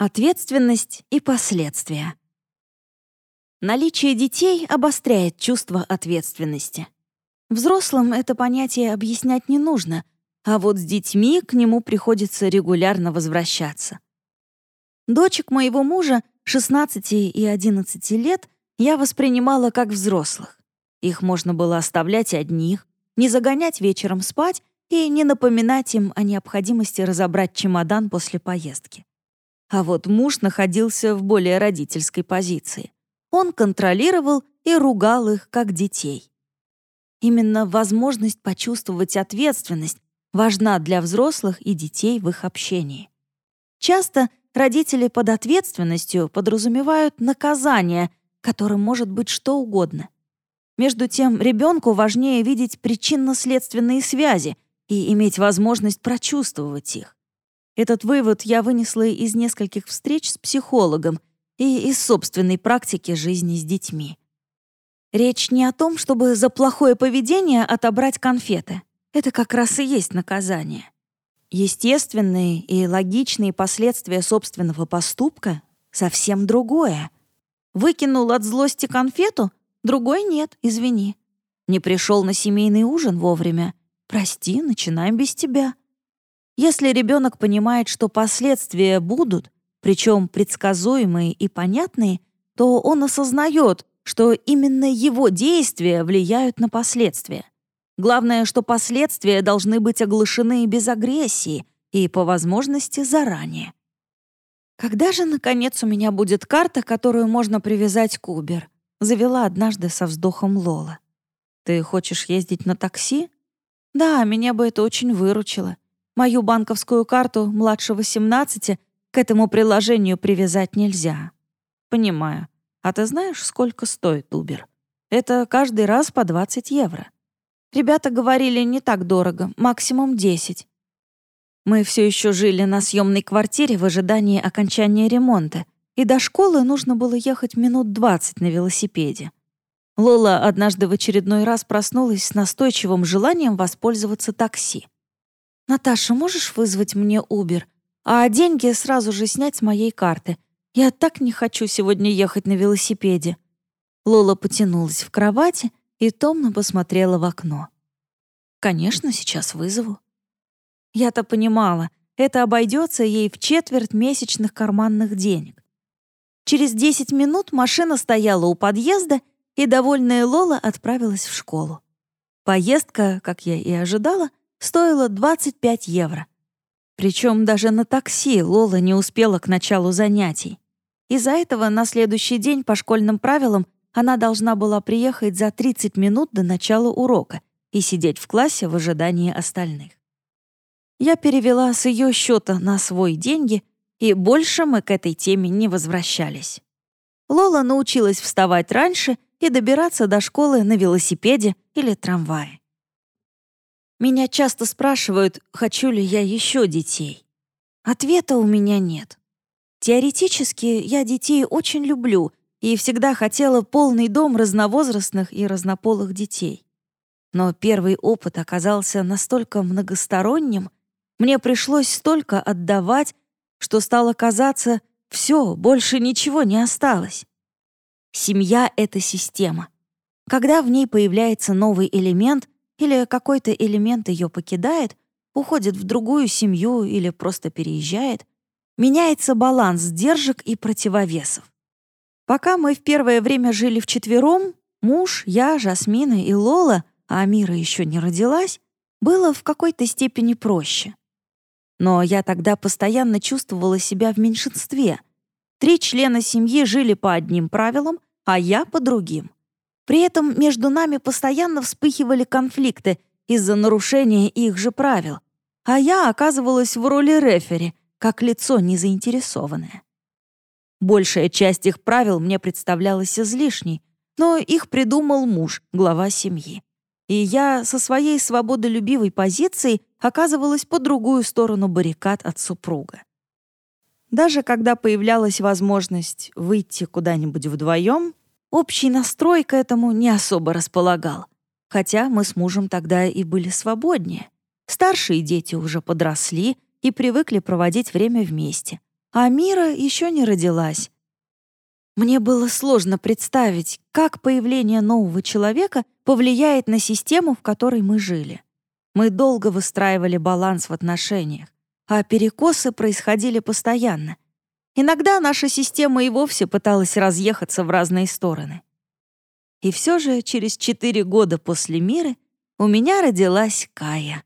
Ответственность и последствия. Наличие детей обостряет чувство ответственности. Взрослым это понятие объяснять не нужно, а вот с детьми к нему приходится регулярно возвращаться. Дочек моего мужа, 16 и 11 лет, я воспринимала как взрослых. Их можно было оставлять одних, не загонять вечером спать и не напоминать им о необходимости разобрать чемодан после поездки. А вот муж находился в более родительской позиции. Он контролировал и ругал их, как детей. Именно возможность почувствовать ответственность важна для взрослых и детей в их общении. Часто родители под ответственностью подразумевают наказание, которым может быть что угодно. Между тем, ребенку важнее видеть причинно-следственные связи и иметь возможность прочувствовать их. Этот вывод я вынесла из нескольких встреч с психологом и из собственной практики жизни с детьми. Речь не о том, чтобы за плохое поведение отобрать конфеты. Это как раз и есть наказание. Естественные и логичные последствия собственного поступка — совсем другое. Выкинул от злости конфету, другой нет, извини. Не пришел на семейный ужин вовремя. Прости, начинаем без тебя. Если ребенок понимает, что последствия будут, причем предсказуемые и понятные, то он осознает, что именно его действия влияют на последствия. Главное, что последствия должны быть оглашены без агрессии и, по возможности, заранее. «Когда же, наконец, у меня будет карта, которую можно привязать к Убер?» — завела однажды со вздохом Лола. «Ты хочешь ездить на такси?» «Да, меня бы это очень выручило. Мою банковскую карту младше 18 к этому приложению привязать нельзя. Понимаю. А ты знаешь, сколько стоит Uber? Это каждый раз по 20 евро. Ребята говорили, не так дорого, максимум 10. Мы все еще жили на съемной квартире в ожидании окончания ремонта, и до школы нужно было ехать минут 20 на велосипеде. Лола однажды в очередной раз проснулась с настойчивым желанием воспользоваться такси. «Наташа, можешь вызвать мне Убер? А деньги сразу же снять с моей карты. Я так не хочу сегодня ехать на велосипеде». Лола потянулась в кровати и томно посмотрела в окно. «Конечно, сейчас вызову». Я-то понимала, это обойдется ей в четверть месячных карманных денег. Через 10 минут машина стояла у подъезда, и довольная Лола отправилась в школу. Поездка, как я и ожидала, стоила 25 евро. Причем даже на такси Лола не успела к началу занятий. Из-за этого на следующий день по школьным правилам она должна была приехать за 30 минут до начала урока и сидеть в классе в ожидании остальных. Я перевела с ее счета на свой деньги, и больше мы к этой теме не возвращались. Лола научилась вставать раньше и добираться до школы на велосипеде или трамвае. Меня часто спрашивают, хочу ли я еще детей. Ответа у меня нет. Теоретически я детей очень люблю и всегда хотела полный дом разновозрастных и разнополых детей. Но первый опыт оказался настолько многосторонним, мне пришлось столько отдавать, что стало казаться, все, больше ничего не осталось. Семья — это система. Когда в ней появляется новый элемент, или какой-то элемент ее покидает, уходит в другую семью или просто переезжает, меняется баланс сдержек и противовесов. Пока мы в первое время жили вчетвером, муж, я, Жасмина и Лола, а Амира еще не родилась, было в какой-то степени проще. Но я тогда постоянно чувствовала себя в меньшинстве. Три члена семьи жили по одним правилам, а я по другим. При этом между нами постоянно вспыхивали конфликты из-за нарушения их же правил, а я оказывалась в роли рефери, как лицо незаинтересованное. Большая часть их правил мне представлялась излишней, но их придумал муж, глава семьи. И я со своей свободолюбивой позицией оказывалась по другую сторону баррикад от супруга. Даже когда появлялась возможность выйти куда-нибудь вдвоем, Общий настрой к этому не особо располагал. Хотя мы с мужем тогда и были свободнее. Старшие дети уже подросли и привыкли проводить время вместе. а Мира еще не родилась. Мне было сложно представить, как появление нового человека повлияет на систему, в которой мы жили. Мы долго выстраивали баланс в отношениях, а перекосы происходили постоянно. Иногда наша система и вовсе пыталась разъехаться в разные стороны. И все же через четыре года после Миры у меня родилась Кая.